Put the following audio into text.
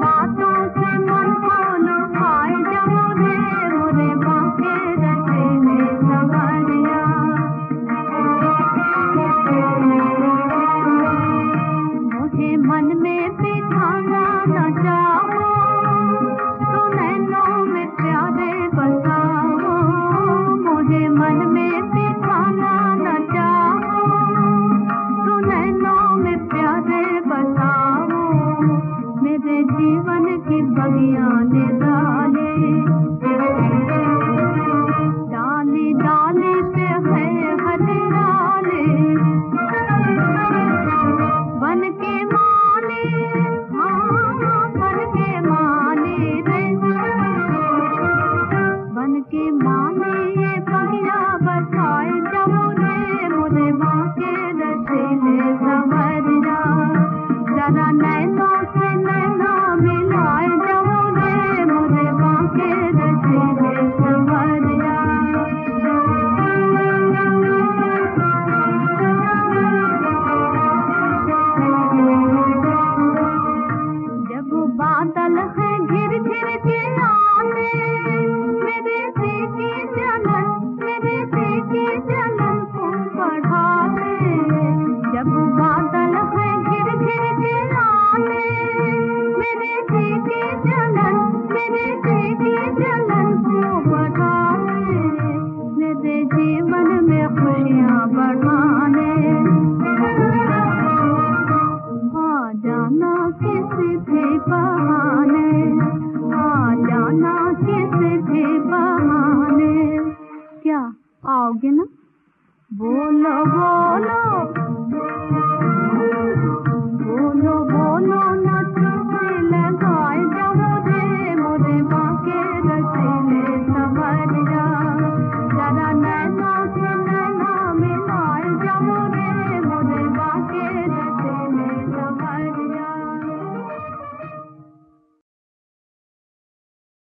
বাঁকে যেতে कलियां ने डाले खुशियाँ बढ़ाने। आ जाना किसी भी बहाने।